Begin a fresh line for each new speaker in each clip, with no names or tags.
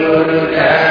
संख्या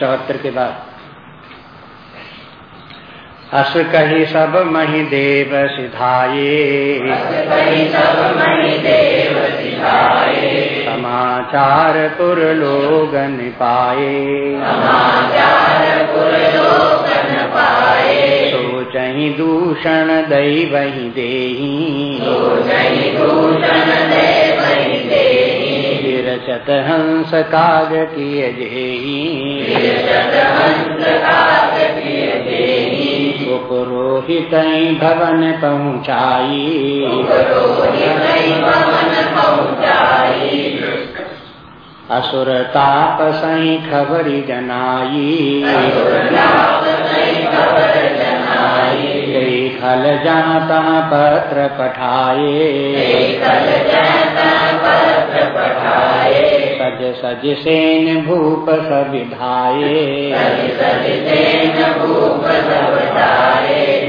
चौहत्तर के बाद। अस कही सब मही देव सिधाये। समाचार पुर लोगन पाए सोचही दूषण दई वही देही। विरचत हंस काग किय जेही पुरोहित भवन पहुँचाई। असुर ताप सही खबरी जनाई खल जाता पत्र पठाए सज सज सेन भूप सविधाए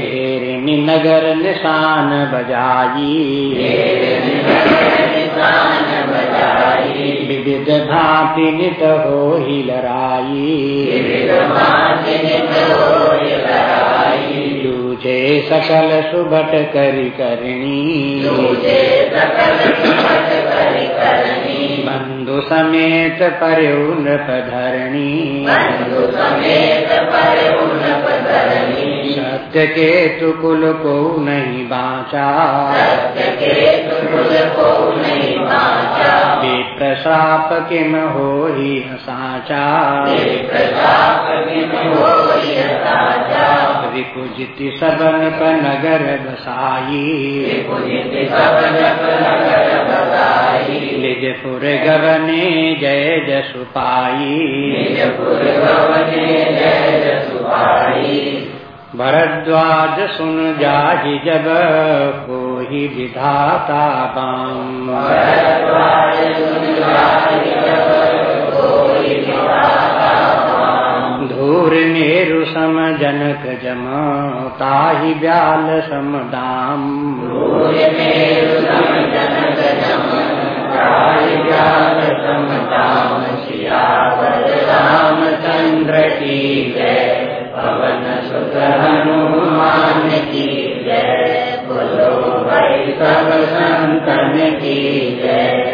घेरिनी नगर निशान बजाई विविध भांति नित हो ही लड़ाई लूझे सकल सुबट करी करणी। बंधु समेत पर धरणी सत्य के तुकुल को नहीं बाचा विप्रसाप किम हो ही साचा विकुजित सबन पर नगर बसाई। निजपुर गवने जय जसु भरद्वाज सुन जाहि जब को ही विधाता बाम धूर मेरु सम जनक जम, ताहि ब्याल सम दाम। रामचंद्र की पवन सुत हनुमान की जय बोलो भाई सब संतन की जय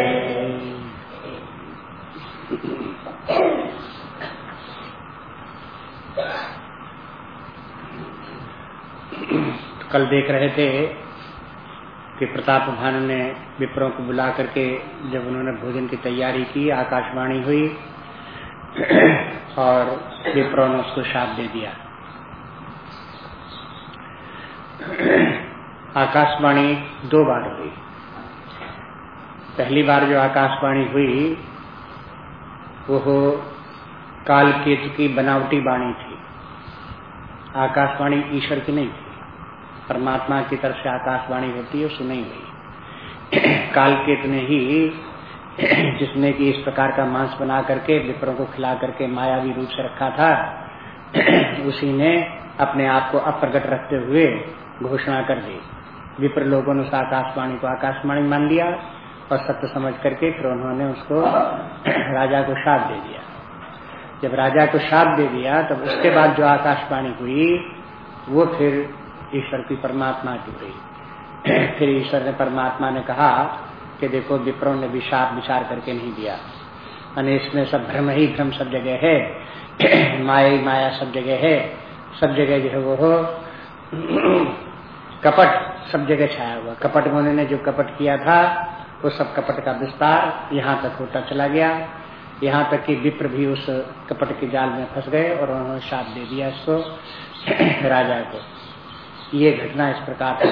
कल देख रहे थे कि प्रताप भानु ने विप्रों को बुला करके जब उन्होंने भोजन की तैयारी की, आकाशवाणी हुई और विप्रो ने उसको शाप दे दिया। आकाशवाणी दो बार हुई। पहली बार जो आकाशवाणी हुई वो काल केतु की बनावटी वाणी थी। आकाशवाणी ईश्वर की नहीं थी। परमात्मा की तरफ़ से आकाशवाणी होती है सुनी हुई। काल केतु ने ही जिसने कि इस प्रकार का मांस बना करके विप्रों को खिला करके मायावी रूप से रखा था, उसी ने अपने आप को अप्रगट रखते हुए घोषणा कर दी। विप्र लोगों ने उस आकाशवाणी को आकाशवाणी मान लिया और सत्य समझ करके फिर उन्होंने उसको राजा को शाप दे दिया। जब राजा को शाप दे दिया, तब उसके बाद जो आकाशवाणी हुई, वो फिर ईश्वर की परमात्मा की हुई। फिर ईश्वर ने परमात्मा ने कहा कि देखो विप्रो ने भी विचार करके नहीं दिया। अने इसमें सब भ्रम ही भ्रम सब जगह है। माया ही माया सब जगह है। सब जगह जो है वो हो। कपट सब जगह छाया हुआ। कपट मोने ने जो कपट किया था, वो सब कपट का विस्तार यहाँ तक होता चला गया। यहाँ तक कि विप्र भी उस कपट के जाल में फंस गए और उन्होंने शाप दे दिया इसको राजा को। ये घटना इस प्रकार से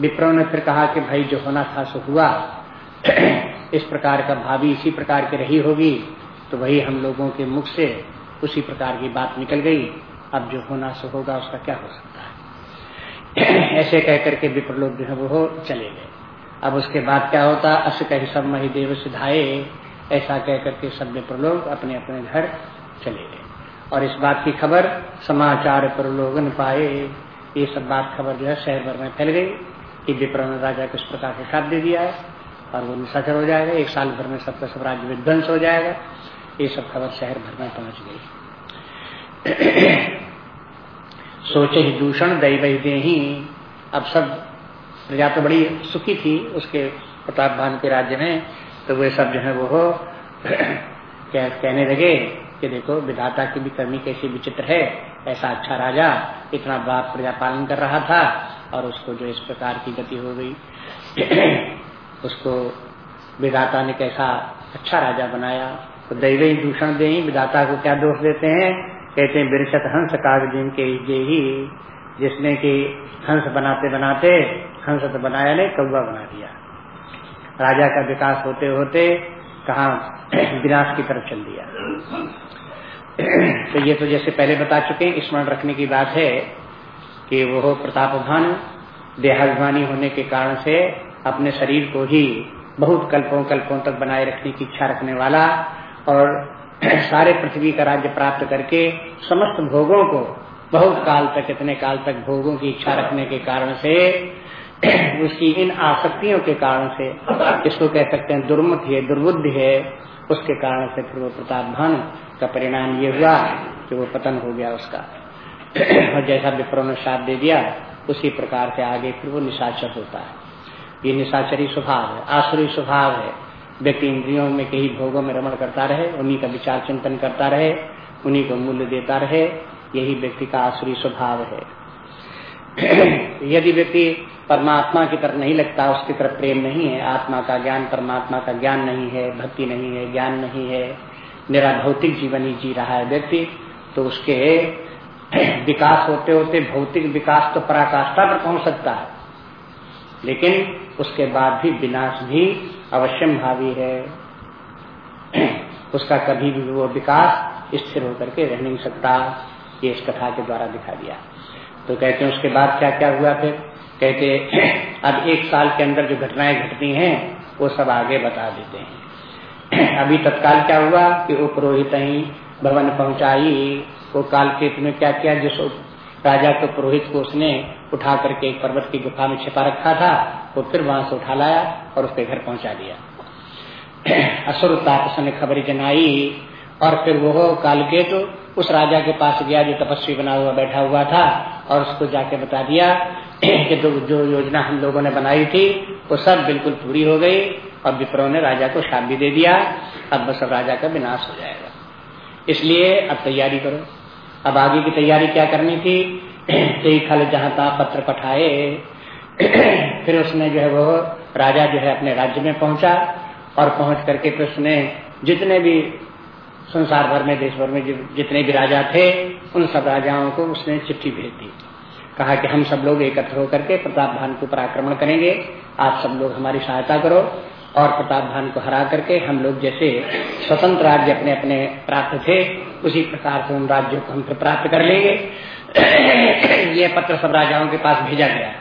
विप्रो ने फिर कहा कि भाई जो होना था सो हुआ। इस प्रकार का भाभी इसी प्रकार की रही होगी तो वही हम लोगों के मुख से उसी प्रकार की बात निकल गई। अब जो होना सो होगा, उसका क्या हो सकता है? ऐसे कह करके विप्र लोग जो है, वो चले गए। अब उसके बाद क्या होता? अस कही सब मही देव सिधाए। ऐसा कह करके सब विप्र लोग अपने अपने घर चले गए। और इस बात की खबर समाचार पर लोगन पाए। ये सब बात खबर जो है, शहर भर में फैल गई। कि विप्र ने राजा को इस प्रकार से साथ दे दिया है, और वो निशाचर हो जाएगा, एक साल भर में सबका सब राज्य विध्वंस हो जाएगा। ये सब खबर शहर भर में पहुँच गई। सोचे ही दूषण दैव दे ही अब सब प्रजा तो बड़ी सुखी थी, उसके प्रताप भान के राज्य में तो वे सब जो है वो कहने लगे कि देखो, विधाता की भी करनी कैसी विचित्र है, ऐसा अच्छा राजा इतना बाप प्रजा पालन कर रहा था और उसको जो इस प्रकार की गति हो गई। उसको विधाता ने कैसा अच्छा राजा बनाया। तो दैवी दूषण दे विधाता को क्या दोष देते हैं? कहते हैं, बिरसत हंस काग दिन के ही, जिसने कि हंस बनाते बनाते, हंस तो बनाया नहीं, कौवा बना दिया। राजा का विकास होते होते कहा विनाश की तरफ़ चल दिया। तो ये तो जैसे पहले बता चुके हैं, स्मरण रखने की बात है कि वो प्रताप भानु देहाभिमानी होने के कारण से अपने शरीर को ही बहुत कल्पों कल्पों तक बनाए रखने की इच्छा रखने वाला और सारे पृथ्वी का राज्य प्राप्त करके समस्त भोगों को बहुत काल तक, इतने काल तक भोगों की इच्छा रखने के कारण से उसकी इन आसक्तियों के कारण से इसको कह सकते हैं दुर्मुख है, दुर्बुद्धि है, उसके कारण से फिर वो प्रताप भानु का परिणाम ये हुआ कि वो पतन हो गया उसका। और जैसा विप्रो ने साथ दे दिया, उसी प्रकार से आगे फिर वो निशाचर होता है। ये निशाचरी स्वभाव है, आसुरी स्वभाव है। व्यक्ति इंद्रियों में कहीं भोगों में रमण करता रहे, उन्हीं का विचार चिंतन करता रहे, उन्हीं को मूल्य देता रहे, यही व्यक्ति का आसुरी स्वभाव है। यदि व्यक्ति परमात्मा की तरफ़ नहीं लगता, उसकी तरफ़ प्रेम नहीं है, आत्मा का ज्ञान परमात्मा का ज्ञान नहीं है, भक्ति नहीं है, ज्ञान नहीं है मेरा भौतिक जीवन ही जी रहा है व्यक्ति तो उसके विकास होते होते भौतिक विकास तो पराकाष्ठा पर पहुँच सकता है। लेकिन उसके बाद भी विनाश भी अवश्यम भावी है। उसका कभी भी वो विकास स्थिर होकर के रह नहीं सकता, ये इस कथा के द्वारा दिखा दिया। तो कहते हैं, उसके बाद क्या क्या हुआ फिर? कहते अब एक साल के अंदर जो घटनाएँ घटती हैं, वो सब आगे बता देते हैं। अभी तत्काल क्या हुआ कि वो पुरोहित ही भवन पहुंचाई वो काल के में क्या किया, जिस राजा के पुरोहित को उसने उठा करके एक पर्वत की गुफा में छिपा रखा था, वो फिर वहाँ से उठा लाया और उसके घर पहुँचा दिया। असुर ने खबर जनाई, और फिर वो कालकेतु उस राजा के पास गया जो तपस्वी बना हुआ बैठा हुआ था, और उसको जाके बता दिया कि तो जो योजना हम लोगों ने बनाई थी, वो सब बिल्कुल पूरी हो गई, और विप्रो ने राजा को शाप भी दे दिया। अब बस अब राजा का विनाश हो जाएगा। इसलिए अब तैयारी करो। अब आगे की तैयारी क्या करनी थी? कई खल जहाँ तहा पत्र पठाए। फिर उसने जो है वो राजा जो है अपने राज्य में पहुँचा और पहुँच करके फिर उसने जितने भी संसार भर में, देश भर में जितने भी राजा थे, उन सब राजाओं को उसने चिट्ठी भेज दी। कहा कि हम सब लोग एकत्र होकर के प्रताप भान के ऊपर आक्रमण करेंगे। आप सब लोग हमारी सहायता करो। और प्रताप भान को हरा करके हम लोग जैसे स्वतंत्र राज्य अपने अपने प्राप्त थे, उसी प्रकार से उन राज्यों को हम प्राप्त कर लेंगे। ये पत्र सब राजाओं के पास भेजा गया।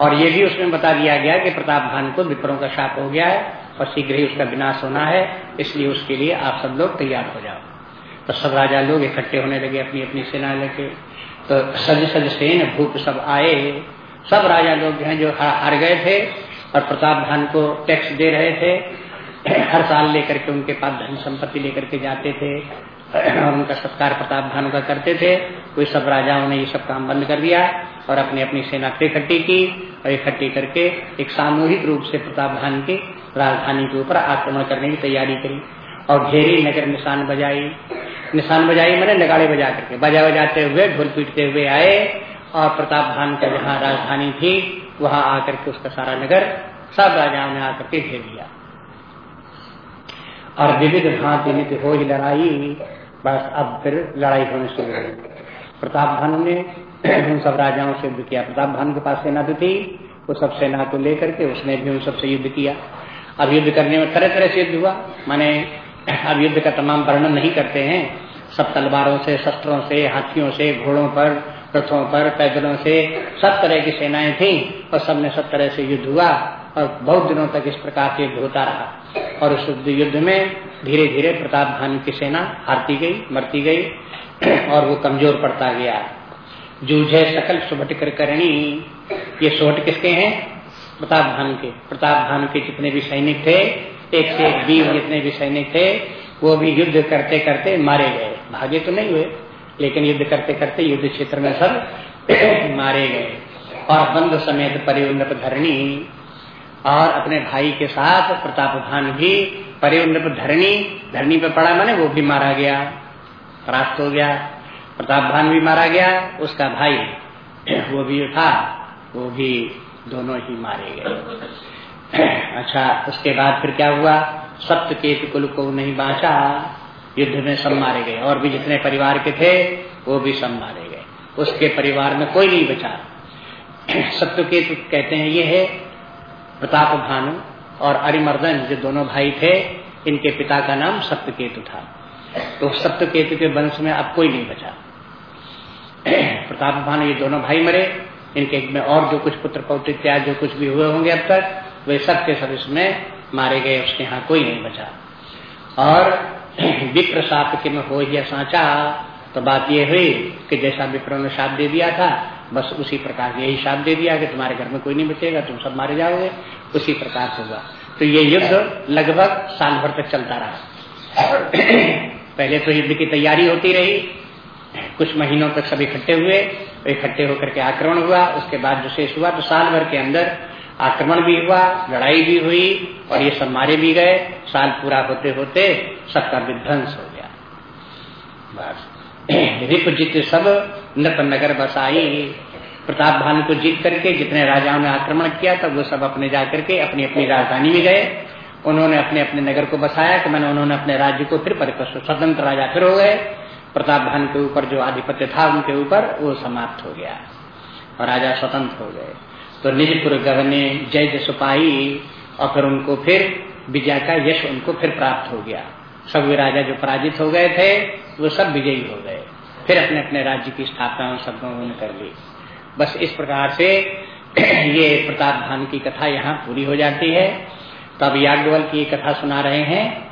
और ये भी उसमें बता दिया गया कि प्रताप भान को विप्रों का शाप हो गया है और शीघ्र ही उसका विनाश होना है, इसलिए उसके लिए आप सब लोग तैयार हो जाओ। तो सब राजा लोग इकट्ठे होने लगे अपनी अपनी सेना लेके। तो सज सज सेन, भूप सब आए। सब राजा लोग जो हार गए थे और प्रताप भान को टैक्स दे रहे थे। हर साल लेकर के उनके पास धन संपत्ति लेकर के जाते थे और उनका सत्कार प्रताप भानु का करते थे। कोई सब राजाओं ने ये सब काम बंद कर दिया और अपनी अपनी सेना इकट्ठी की और इकट्ठी करके एक सामूहिक रूप से प्रताप भान की राजधानी के ऊपर आक्रमण करने की तैयारी करी और घेरी नगर निशान बजाई। निशान बजाई मैंने नगाड़े बजा करके। बजा बजाते हुए ढोल पीटते हुए आए और प्रताप भान का जहाँ राजधानी थी वहाँ आकर के उसका सारा नगर सब राजाओं ने आकर के घेर लिया। और विविध भांति नित्य हो ही लड़ाई, बस अब फिर लड़ाई होने शुरू हुई प्रताप भानु ने उन सब राजाओं से युद्ध किया। प्रताप भानु के पास सेना तो थी, वो सब सेना को लेकर के उसने भी उन सबसे युद्ध किया। अब युद्ध करने में तरह तरह से युद्ध हुआ। माने अब युद्ध का तमाम वर्णन नहीं करते हैं। सब तलवारों से, शस्त्रों से, हाथियों से, घोड़ों पर रथों पर पैदलों से सब तरह की सेनाएँ थी और सब में सब तरह से युद्ध हुआ और बहुत दिनों तक इस प्रकार से युद्ध होता रहा। और उस युद्ध में धीरे धीरे प्रताप भानु की सेना हारती गई, मरती गई और वो कमज़ोर पड़ता गया। जूझे सकल सुभट कर करणी। ये सोहट किसके हैं? प्रताप भानु के। प्रताप भानु के जितने भी सैनिक थे, एक से एक वीर जितने भी सैनिक थे, वो भी युद्ध करते करते मारे गए। भागे तो नहीं हुए। लेकिन युद्ध करते करते युद्ध क्षेत्र में सब मारे गए और बंद समेत परिउन्नत धरणी और अपने भाई के साथ प्रताप भान भी परिउन्नत धरणी धरणी पे पड़ा मैंने, वो भी मारा गया, परास्त हो गया, प्रताप भान भी मारा गया, उसका भाई वो भी था वो भी दोनों ही मारे गए। अच्छा उसके बाद फिर क्या हुआ? सप्त केत कुल को नहीं बांचा। युद्ध में सब मारे गए। और भी जितने परिवार के थे, वो भी सब मारे गए। उसके परिवार में कोई नहीं बचा। सत्यकेतु कहते हैं, ये है प्रताप भानु और अरिमर्दन, जो दोनों भाई थे, इनके पिता का नाम सत्यकेतु था। तो सत्यकेतु के वंश में अब कोई नहीं बचा। प्रताप भानु ये दोनों भाई मरे। इनके में और जो कुछ पुत्र पौत्र इत्यादि जो कुछ भी हुए होंगे अब तक, वे सब के सब इसमें मारे गए, उसके यहाँ कोई नहीं बचा। और विप्र साप के में हो या साचा। तो बात यह हुई कि जैसा विप्र ने साप दे दिया था, बस उसी प्रकार यही साप दे दिया कि तुम्हारे घर में कोई नहीं बचेगा, तुम सब मारे जाओगे। उसी प्रकार से हुआ। तो ये युद्ध लगभग साल भर तक चलता रहा। पहले तो युद्ध की तैयारी होती रही। कुछ महीनों तक सब इकट्ठे हुए, इकट्ठे होकर के आक्रमण हुआ। उसके बाद जो शेष हुआ तो साल भर के अंदर आक्रमण भी हुआ, लड़ाई भी हुई और ये सब मारे भी गए। साल पूरा होते होते सबका विध्वंस हो गया। बस। रिप जित सब नृप नगर बसाई। प्रताप भानु को जीत करके जितने राजाओं ने आक्रमण किया, तब वो सब अपने जाकर के अपनी अपनी राजधानी में गए। उन्होंने अपने अपने नगर को बसाया कि मैंने उन्होंने अपने राज्य को फिर परिपक्व स्वतंत्र राजा फिर हो गए। प्रताप भानु के ऊपर जो आधिपत्य था उनके ऊपर, वो समाप्त हो गया और राजा स्वतंत्र हो गए। तो निजपुर गवने जय जसुपाई और फिर उनको फिर विजय का यश उनको फिर प्राप्त हो गया। सब वे राजा जो पराजित हो गए थे, वो सब विजयी हो गए। फिर अपने अपने राज्य की स्थापना सब उन्होंने कर ली। बस इस प्रकार से ये प्रताप भान की कथा यहाँ पूरी हो जाती है। तो अब याज्ञवल की कथा सुना रहे हैं,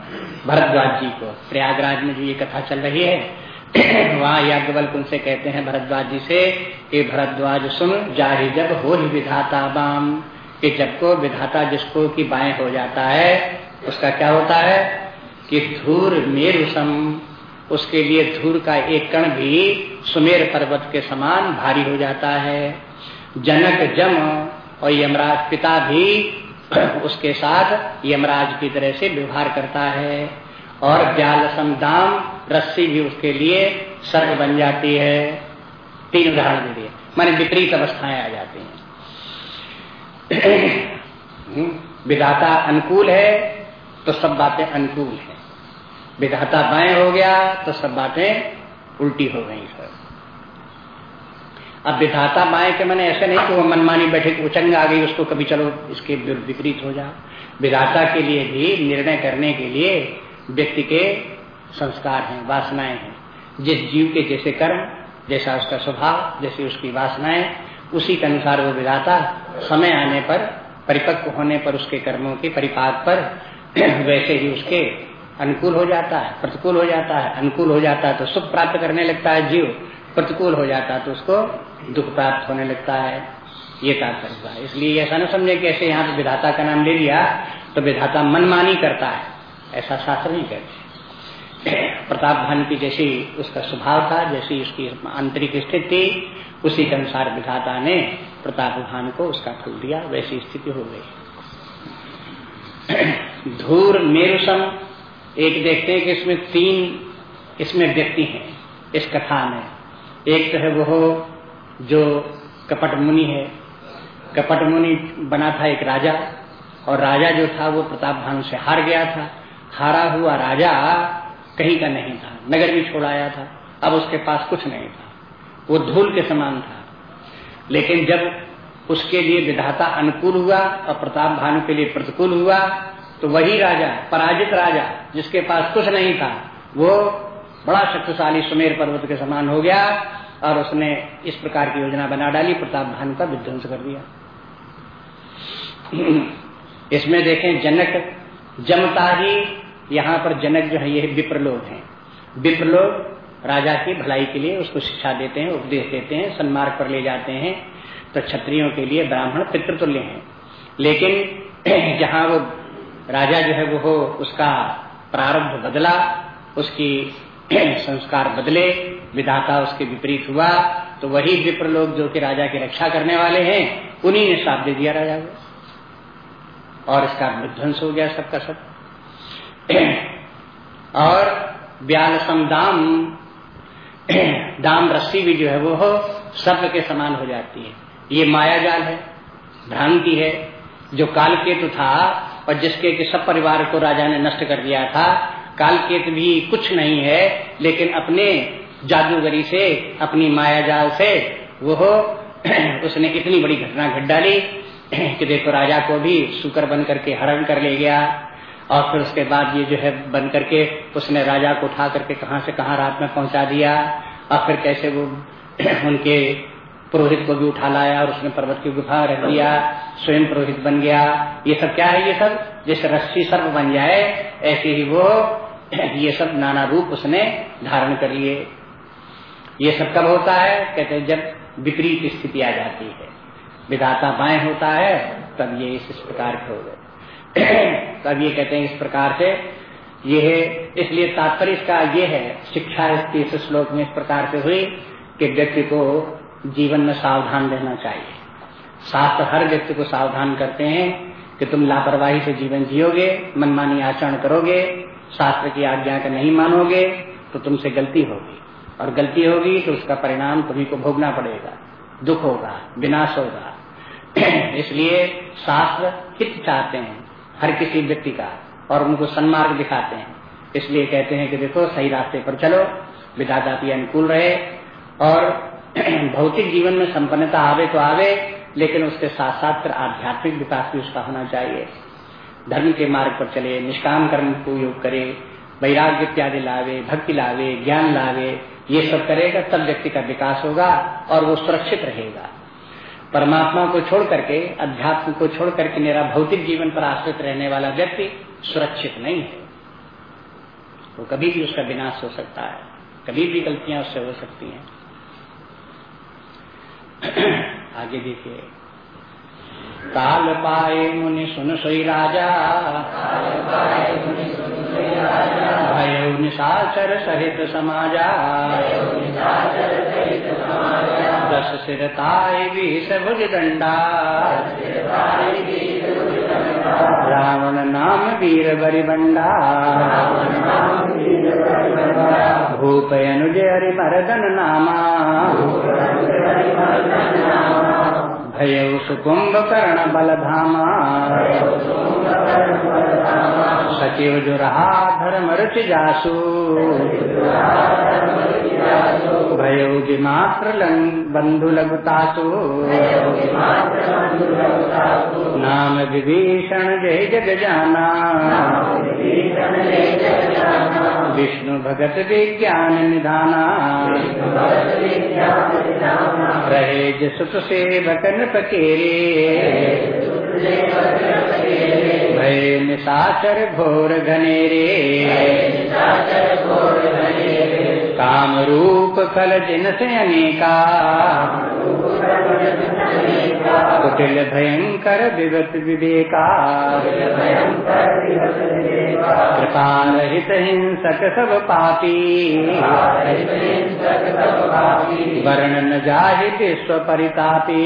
भरद्वाज जी को। प्रयागराज में जो ये कथा चल रही है वहाँ याज्ञवल उनसे कहते हैं, भरद्वाज जी से कि भरद्वाज, सुन, जाहि जब हो ही विधाता बाम। कि जब को विधाता जिसको की बाएँ हो जाता है, उसका क्या होता है? कि धूर मेरु सम उसके लिए धूर का एक कण भी सुमेर पर्वत के समान भारी हो जाता है। जनक जम और यमराज पिता भी उसके साथ यमराज की तरह से व्यवहार करता है। और ब्यालसम दाम रस्सी भी उसके लिए सर्व बन जाती है। तीन उदाहरण दे दिए। माने विपरीत अवस्थाएँ आ जाती हैं। विधाता अनुकूल है तो सब बातें अनुकूल है। विधाता बाएँ हो गया तो सब बातें उल्टी हो गई सर अब विधाता बाएँ के मैंने ऐसे नहीं कि वो मनमानी बैठे उचंग आ गई, उसको कभी चलो, इसके विपरीत हो जाओ। विधाता के लिए भी निर्णय करने के लिए व्यक्ति के संस्कार हैं, वासनाएँ हैं। जिस जीव के जैसे कर्म, जैसा उसका स्वभाव, जैसी उसकी वासनाएँ, उसी के अनुसार वो विधाता समय आने पर, परिपक्व होने पर उसके कर्मों के परिपाक पर, वैसे ही उसके अनुकूल हो जाता है, प्रतिकूल हो जाता है। अनुकूल हो जाता है तो सुख प्राप्त करने लगता है जीव, प्रतिकूल हो जाता है तो उसको दुख प्राप्त होने लगता है। ये तात्पर्य है। इसलिए ऐसा न समझे कि ऐसे यहाँ पे विधाता का नाम ले लिया तो विधाता मनमानी करता है। ऐसा शास्त्र नहीं कहते। प्रताप भान की जैसी उसका स्वभाव था, जैसी उसकी आंतरिक स्थिति, उसी के अनुसार विधाता ने प्रताप भान को उसका फल दिया, वैसी स्थिति हो गई। धूर मेरुसम, एक देखते हैं कि इसमें तीन इसमें व्यक्ति हैं, इस कथा में। एक तो है वो जो कपट मुनि है। कपट मुनि बना था एक राजा, और राजा जो था वो प्रताप भानु से हार गया था। हारा हुआ राजा कहीं का नहीं था। नगर भी छोड़ाया था। अब उसके पास कुछ नहीं था। वो धूल के समान था। लेकिन जब उसके लिए विधाता अनुकूल हुआ और प्रताप भानु के लिए प्रतिकूल हुआ तो वही राजा, पराजित राजा, जिसके पास कुछ नहीं था, वो बड़ा शक्तिशाली सुमेर पर्वत के समान हो गया और उसने इस प्रकार की योजना बना डाली। प्रताप भानु का विध्वंस कर दिया। इसमें देखें, जनक जमता ही यहाँ पर जनक जो है, ये विप्र लोग हैं। विप्र लोग राजा की भलाई के लिए उसको शिक्षा देते हैं, उपदेश देते हैं, सन्मार्ग पर ले जाते हैं तो क्षत्रियों के लिए ब्राह्मण पितृतुल्य हैं। लेकिन जहाँ वो राजा जो है, वो उसका प्रारब्ध बदला, उसकी संस्कार बदले, विधाता उसके विपरीत हुआ तो वही विप्र लोग जो कि राजा की रक्षा करने वाले हैं, उन्हीं ने साथ दे दिया राजा को। और इसका विध्वंस हो गया सबका सब। और ब्याल दाम दाम रस्सी भी जो है वो सब्र के समान हो जाती है। ये माया जाल है, भ्रांति है, जो कालकेतु था और जिसके कि सब परिवार को राजा ने नष्ट कर दिया था। कालकेत भी कुछ नहीं है, लेकिन अपने जादूगरी से, अपनी माया जाल से वो उसने इतनी बड़ी घटना घट डाली कि देखो राजा को भी सुकर बन करके हरण कर ले गया। और फिर उसके बाद ये जो है बन करके उसने राजा को उठा करके कहाँ से कहाँ रात में पहुँचा दिया। और फिर कैसे वो उनके पुरोहित को भी उठा लाया और उसने पर्वत की गुफा रख दिया, स्वयं पुरोहित बन गया। ये सब क्या है? ये सब जैसे रस्सी सर्प बन जाए, ऐसे ही वो ये सब नाना रूप उसने धारण कर लिए। ये सब कब होता है? कहते हैं जब विपरीत स्थिति आ जाती है। विधाता बाएँ होता है, तब ये इस प्रकार के हो गए। तब ये कहते हैं इस प्रकार से, ये इसलिए तात्पर्य इसका ये है, शिक्षा इस श्लोक में इस प्रकार से हुई कि व्यक्ति को जीवन में सावधान रहना चाहिए। शास्त्र हर व्यक्ति को सावधान करते हैं कि तुम लापरवाही से जीवन जियोगे, मनमानी आचरण करोगे, शास्त्र की आज्ञा का नहीं मानोगे तो तुमसे गलती होगी। और गलती होगी तो उसका परिणाम तुम्ही को भोगना पड़ेगा, दुख होगा, विनाश होगा। इसलिए शास्त्र हित चाहते हैं हर किसी व्यक्ति का, और उनको सन्मार्ग दिखाते हैं। इसलिए कहते हैं कि देखो, सही रास्ते पर चलो, विधाता की अनुकूल रहे, और भौतिक जीवन में संपन्नता आवे तो आवे, लेकिन उसके साथ साथ फिर आध्यात्मिक विकास भी उसका होना चाहिए। धर्म के मार्ग पर चले, निष्काम कर्म को योग करे, वैराग्य इत्यादि लावे, भक्ति लावे, ज्ञान लावे, ये सब करेगा, तब व्यक्ति का विकास होगा, और वो सुरक्षित रहेगा। परमात्मा को छोड़ करके, अध्यात्म को छोड़ करके मेरा भौतिक जीवन पर आश्रित रहने वाला व्यक्ति सुरक्षित नहीं है। वो कभी भी उसका विनाश हो सकता है। कभी भी गलतियाँ उससे हो सकती हैं। आगे देखिए। काल पाए मुनि सुन सोई राजा। भय निशाचर सहित समाजा। दस सिरताय बीस भुज दंडा। रावण नाम वीर बरिबंडा भूप अनुज हरि मरदन नामा। भय सुकुंभ कर्ण बलधामा सचिव जो रहा धर्म रुच जासु। भयोगी मात्र बंधु लघुतासु नाम विभीषण जय जग जाना विष्णु भगत विज्ञान निधाना। रहे सुख सेवकन पकेरे भय निशाचर घोर घनेरे। काम रूप खल जिन से अनेका कुटिल भयंकर विगत विवेका कृपा रहित हिंसक सब पापी वर्ण न विश्व परितापी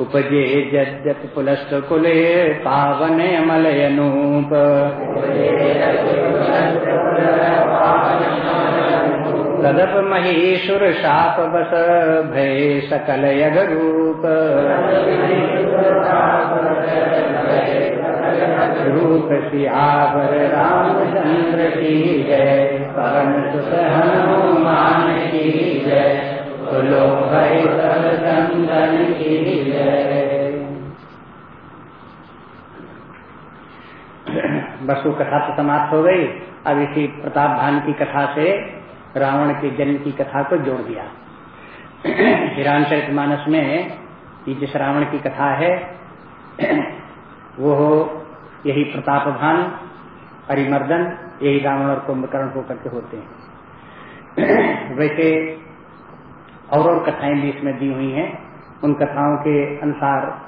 उपजे जद्यप पुलस्त कुले पावन अमलयनूप तदप महेश्वर शाप बस भय सकल यग रूप रूप सियावर रामचंद्र की जय पवन सुत हनुमान की जय बस वो कथा तो समाप्त हो गई। अब इसी प्रताप भान की कथा से रावण के जन्म की कथा को जोड़ दिया। मानस में ये जिस रावण की कथा है, वो यही प्रताप भान, परिमर्दन, यही रावण और कुंभकर्ण होकर के होते हैं। वैसे और और कथाएँ भी इसमें दी हुई हैं। उन कथाओं के अनुसार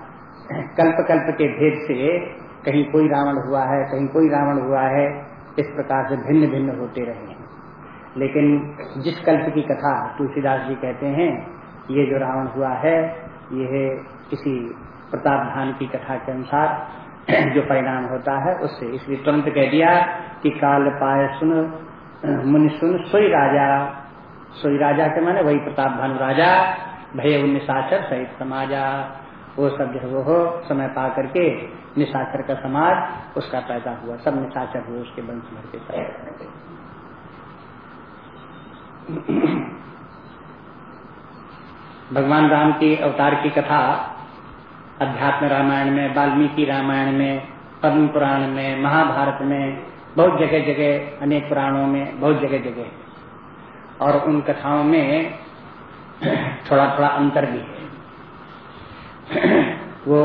कल्प कल्प के भेद से कहीं कोई रावण हुआ है, कहीं कोई रावण हुआ है, इस प्रकार से भिन्न भिन्न होते रहे हैं। लेकिन जिस कल्प की कथा तुलसीदास जी कहते हैं, ये जो रावण हुआ है ये किसी प्रताप धान की कथा के अनुसार जो परिणाम होता है, उससे इसलिए तुरंत कह दिया कि काल पाय सुन मुनि सुन, सोई राजा। सोई राजा के माने वही प्रताप भानु राजा, भय निशाचर सहित समाजा। वो सब जो वो हो, समय पा करके निशाचर का समाज, उसका पैदा हुआ। सब निशाचर हुए, उसके वंश भर के भगवान राम की अवतार की कथा, अध्यात्म रामायण में, वाल्मीकि रामायण में, पद्म पुराण में, महाभारत में, बहुत जगह जगह अनेक पुराणों में, बहुत जगह जगह और उन कथाओं में थोड़ा थोड़ा अंतर भी है। वो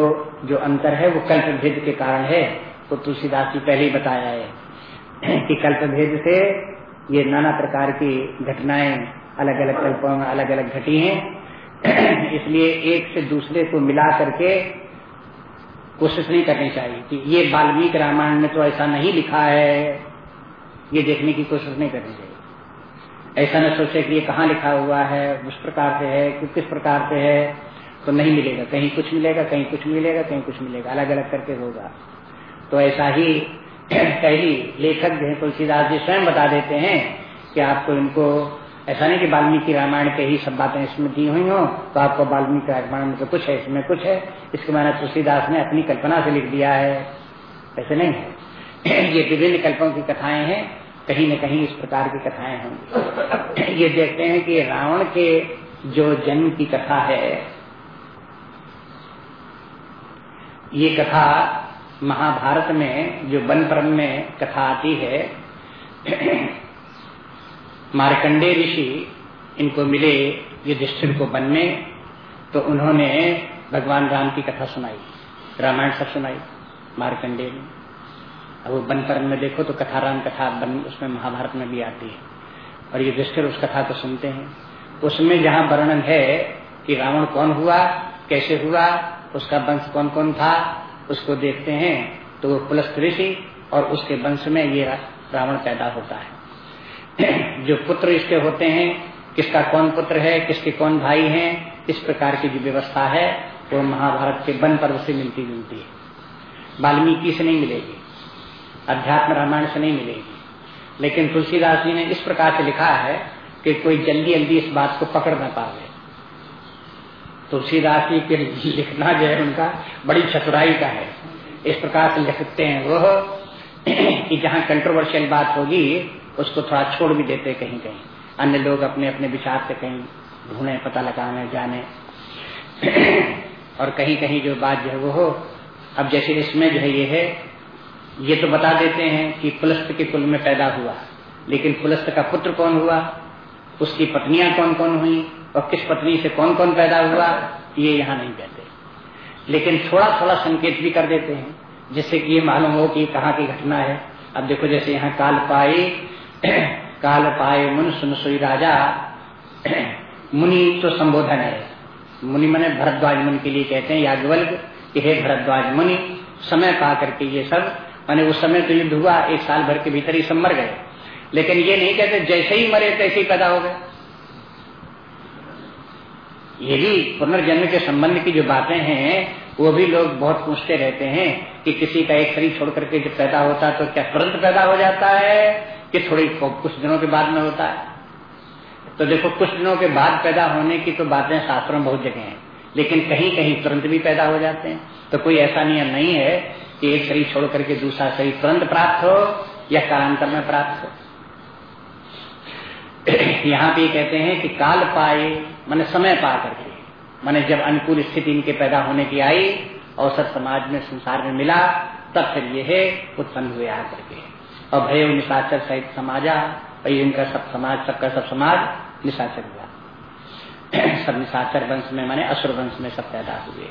जो अंतर है, वो कल्प भेद के कारण है, वो तुलसीदास जी पहले ही बताया है कि कल्प भेद से ये नाना प्रकार की घटनाएँ अलग अलग कल्पों में अलग अलग घटी हैं। इसलिए एक से दूसरे को मिला करके कोशिश नहीं करनी चाहिए कि ये वाल्मीकि रामायण में तो ऐसा नहीं लिखा है, ये देखने की कोशिश नहीं करनी चाहिए। ऐसा न सोचे कि ये कहाँ लिखा हुआ है, उस प्रकार से है, कि किस प्रकार से है तो नहीं मिलेगा। कहीं कुछ मिलेगा, कहीं कुछ मिलेगा, कहीं कुछ मिलेगा। अलग अलग करके होगा। तो ऐसा ही पहली लेखक जो है, तुलसीदास जी स्वयं बता देते हैं कि आपको इनको, ऐसा नहीं कि वाल्मीकि रामायण के ही सब बातें इसमें दी हुई हो तो आपको वाल्मीकि रामायण में तो कुछ है, इसमें कुछ है। इसके मैंने तुलसीदास ने अपनी कल्पना से लिख दिया है। ऐसे नहीं है। ये विभिन्न कल्पों की कथाएँ हैं। कहीं न कहीं इस प्रकार की कथाएँ होंगी। ये देखते हैं कि रावण के जो जन्म की कथा है ये कथा महाभारत में जो वन परम में कथा आती है, मारकंडे ऋषि इनको मिले युधिष्ठिर को वन में तो उन्होंने भगवान राम की कथा सुनाई, रामायण सब सुनाई मारकंडे ने। अब वो वन परम में देखो तो कथा राम कथा बन, उसमें महाभारत में भी आती है, और युधिष्ठिर उस कथा को सुनते हैं। उसमें जहाँ वर्णन है कि रावण कौन हुआ, कैसे हुआ उसका वंश कौन कौन था, उसको देखते हैं तो वो पुलस्त ऋषि और उसके वंश में ये रावण पैदा होता है। जो पुत्र इसके होते हैं, किसका कौन पुत्र है, किसके कौन भाई हैं, इस प्रकार की जो व्यवस्था है, वो महाभारत के वन पर्व से मिलती जुलती है। वाल्मीकि से नहीं मिलेगी, अध्यात्म रामायण से नहीं मिलेगी। लेकिन तुलसीदास जी ने इस प्रकार से लिखा है कि कोई जल्दी जल्दी इस बात को पकड़ न पावे। तुलसीदास जी के लिखना जो है उनका बड़ी चतुराई का है। इस प्रकार से लिखते हैं वो कि जहाँ कंट्रोवर्शियल बात होगी, उसको थोड़ा छोड़ भी देते कहीं कहीं। अन्य लोग अपने अपने विचार से कहीं ढूंढे, पता लगाने, जाने। और कहीं कहीं जो बात जो है वो हो। अब जैसे इसमें जो है ये है, ये तो बता देते हैं कि पुलस्त के कुल में पैदा हुआ। लेकिन पुलस्त का पुत्र कौन हुआ? उसकी पत्नियाँ कौन कौन हुई? और किस पत्नी से कौन कौन पैदा हुआ, ये यहाँ नहीं कहते। लेकिन थोड़ा थोड़ा संकेत भी कर देते हैं, जिससे कि ये मालूम हो कि कहाँ की घटना है। अब देखो, जैसे यहाँ काल पाए काल पाए मुन सुन सोई राजा, मुनि तो संबोधन है। मुनि मने भरद्वाज मुनि के लिए कहते हैं, याज्ञवल्क, कि हे भरद्वाज मुनि, समय पा करके ये सब, मैंने उस समय तो युद्ध हुआ, एक साल भर के भीतर ही सब मर गए। लेकिन ये नहीं कहते, जैसे ही मरे, तैसे ही पैदा हो गए। ये भी पुनर्जन्म के संबंध की जो बातें हैं, वो भी लोग बहुत पूछते रहते हैं कि किसी का एक शरीर छोड़ करके जब पैदा होता है तो क्या तुरंत पैदा हो जाता है कि थोड़ी कुछ दिनों के बाद में होता है? तो देखो, कुछ दिनों के बाद पैदा होने की तो बातें शास्त्रों में बहुत जगह हैं, लेकिन कहीं कहीं तुरंत भी पैदा हो जाते हैं। तो कोई ऐसा नियम नहीं है कि एक शरीर छोड़ करके दूसरा शरीर तुरंत प्राप्त हो या कालांतर में प्राप्त हो। यहाँ भी कहते हैं कि काल पाए, मैंने समय पा करके। मैंने जब अनुकूल स्थिति इनके पैदा होने की आई अवसर समाज में संसार में मिला, तब फिर ये है, उत्पन्न हुए आ करके। और भय निशाचर सहित समाजा, और इनका सब समाज, सबका सब समाज निशाचर हुआ। सब निशाचर वंश में, माने असुर वंश में सब पैदा हुए।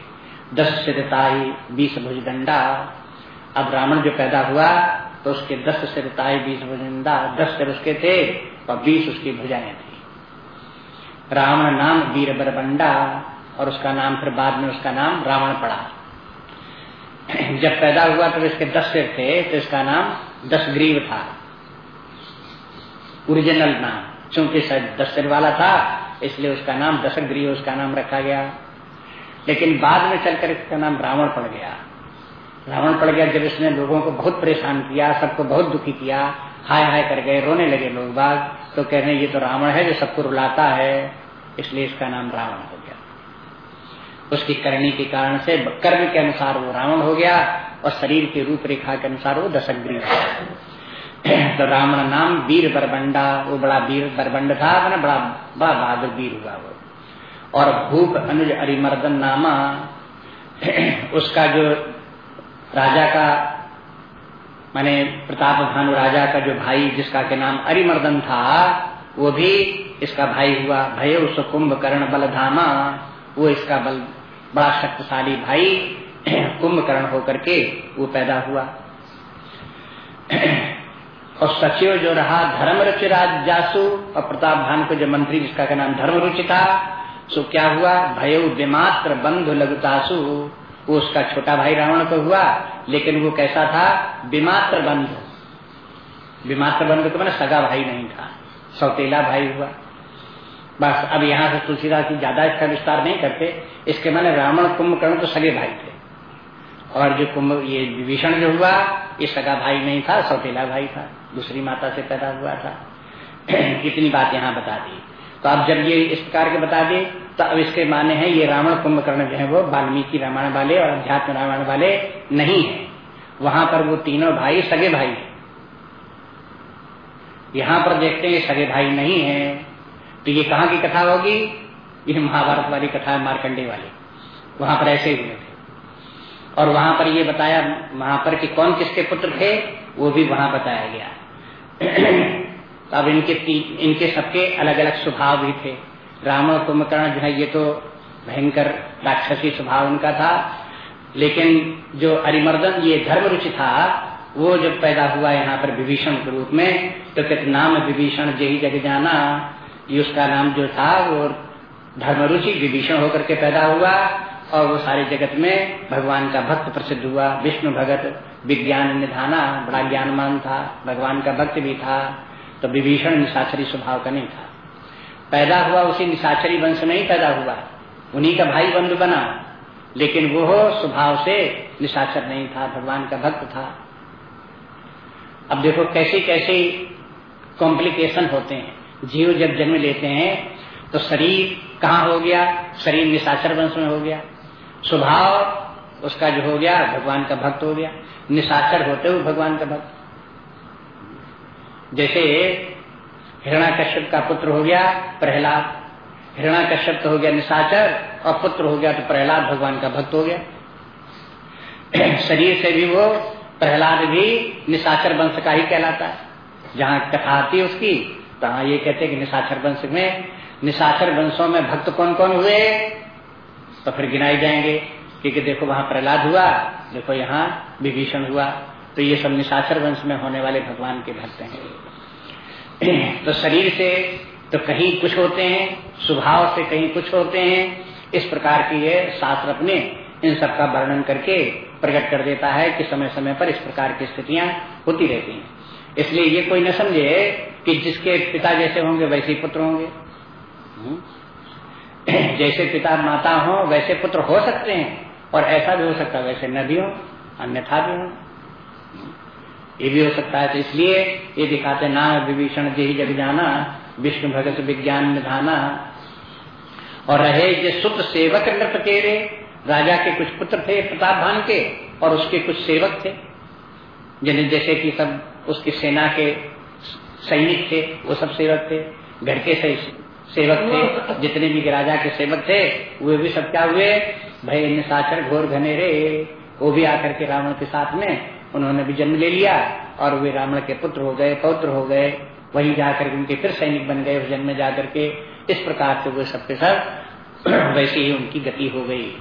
दस सिरताई बीस भुजदंडा। अब रावण जो पैदा हुआ तो उसके दस सिरताई बीस भुजंडा दस सिर उसके थे। और बीस उसकी भुजाएँ थी। रावण नाम वीर बरबंडा और उसका नाम फिर बाद में उसका नाम रावण पड़ा। जब पैदा हुआ तो इसके दस सिर थे तो इसका नाम दस ग्रीव था। ओरिजिनल नाम, चूँकि दस सिर वाला था, इसलिए उसका नाम दशक ग्रीव उसका नाम रखा गया। लेकिन बाद में चलकर इसका नाम रावण पड़ गया। रावण पड़ गया जब इसने लोगों को बहुत परेशान किया, सबको बहुत दुखी किया, हाय हाय कर गए, रोने लगे लोग बाग। तो कह रहे ये तो रावण है जो सबको रुलाता है। इसलिए इसका नाम रावण हो गया। उसकी करनी के कारण से कर्म के अनुसार वो रावण हो गया और शरीर की रूपरेखा के अनुसार वो दशग्री हो तो रावण नाम वीर बरबंडा, वो बड़ा वीर बरबंड था ना बड़ा बड़ा बहादुर वीर हुआ वो। और भूप अनुज अरिमर्दन नामा, उसका जो राजा का माने प्रताप भानु राजा का जो भाई जिसका के नाम अरिमर्दन था, वो भी इसका भाई हुआ। भय उस कुंभकर्ण बलधामा, वो इसका बल, बड़ा शक्तिशाली भाई कुंभकर्ण होकर के वो पैदा हुआ। और सचिव जो रहा धर्म रुचि राज जासु, और प्रताप भान को जो मंत्री जिसका का नाम धर्म रुचि था, सो क्या हुआ? भय विमात्र बंधु लघुतासु वो उसका छोटा भाई रावण को हुआ, लेकिन वो कैसा था? विमात्र बंधु विमात्र बंधु तो मैंने सगा भाई नहीं था, सौतेला भाई हुआ। बस अब यहाँ से तुलसीदास जी ज़्यादा इसका विस्तार नहीं करते। इसके मैंने रावण कुंभकर्ण तो सगे भाई थे। और जो कुंभ, ये विभीषण जो हुआ, ये सगा भाई नहीं था, सौतेला भाई था। दूसरी माता से पैदा हुआ था। इतनी बात यहाँ बता दी। तो आप जब ये इस प्रकार के बता दे तो अब इसके माने हैं, ये रावण कुंभकर्ण जो है वो वाल्मीकि रामायण वाले और अध्यात्म रामायण वाले नहीं है। वहाँ पर वो तीनों भाई सगे भाई है। यहाँ पर देखते हैं सगे भाई नहीं है। तो ये कहाँ की कथा होगी? ये महाभारत वाली कथा है मारकंडे वाली। वहाँ पर ऐसे हुए थे। और वहाँ पर ये बताया वहाँ पर कि कौन किसके पुत्र थे, वो भी वहाँ बताया गया। अब इनके इनके सबके अलग अलग स्वभाव भी थे। रावण कुंभकर्ण जो है, ये तो भयंकर राक्षसी स्वभाव उनका था। लेकिन जो अरिमर्दन, ये धर्म रुचि था, वो जब पैदा हुआ यहाँ पर विभीषण के रूप में तो कहते, नाम विभीषण जही जग जाना। ये उसका नाम जो था, वो धर्म रुचि विभीषण होकर के पैदा हुआ और वो सारे जगत में भगवान का भक्त प्रसिद्ध हुआ। विष्णु भगत, विज्ञान निधाना, बड़ा ज्ञानमान था। भगवान का भक्त भी था तो विभीषण निशाचरी स्वभाव का नहीं था। पैदा हुआ उसी निशाचरी वंश में ही पैदा हुआ। उन्हीं का भाई बंधु बना। लेकिन वो स्वभाव से निशाचर नहीं था, भगवान का भक्त था। अब देखो कैसी कैसी कॉम्प्लिकेशन होते हैं। जीव जब जन्म लेते हैं तो शरीर कहाँ हो गया? शरीर निशाचर वंश में हो गया। स्वभाव उसका जो हो गया, भगवान का भक्त हो गया। निशाचर होते हुए भगवान का भक्त। जैसे हिरणा कश्यप का पुत्र हो गया प्रहलाद। हिरणा कश्यप तो हो गया निशाचर और पुत्र हो गया तो प्रहलाद भगवान का भक्त हो गया। शरीर से भी वो प्रहलाद भी निशाचर वंश का ही कहलाता है। जहाँ कथा आती उसकी तो ये कहते हैं कि निशाचर वंश में, निशाचर वंशों में भक्त कौन कौन हुए? तो फिर गिनाए जाएँगे, क्योंकि देखो वहाँ प्रहलाद हुआ, देखो यहाँ विभीषण हुआ। तो ये सब निशाचर वंश में होने वाले भगवान के भक्त हैं। तो शरीर से तो कहीं कुछ होते हैं, स्वभाव से कहीं कुछ होते हैं। इस प्रकार की ये शास्त्र अपने इन सब का वर्णन करके प्रकट कर देता है कि समय समय पर इस प्रकार की स्थितियाँ होती रहती हैं। इसलिए ये कोई न समझे कि जिसके पिता जैसे होंगे वैसे ही पुत्र होंगे। हम्म। जैसे पिता माता हो, वैसे पुत्र हो सकते हैं और ऐसा भी हो सकता है, वैसे न भी हो, अन्यथा भी हो। ये भी हो सकता है। तो इसलिए ये दिखाते ना विभीषण जी जग जाना, विष्णु भगत विज्ञान निधाना और रहे जो सुत सेवक नृप तेरे राजा के कुछ पुत्र थे प्रताप भान के, और उसके कुछ सेवक थे। जिन्हें जैसे कि सब उसकी सेना के सैनिक थे, वो सब सेवक थे। घर के सेवक थे, जितने भी राजा के सेवक थे, वे भी सब क्या हुए? भय निशाचर घोर घनेरे। वो भी आकर के रावण के साथ में उन्होंने भी जन्म ले लिया और वे रावण के पुत्र हो गए, पौत्र हो गए, वहीं जाकर उनके फिर सैनिक बन गए उस जन्म में जाकर के। इस प्रकार से वे सबके सब वैसे ही उनकी गति हो गई।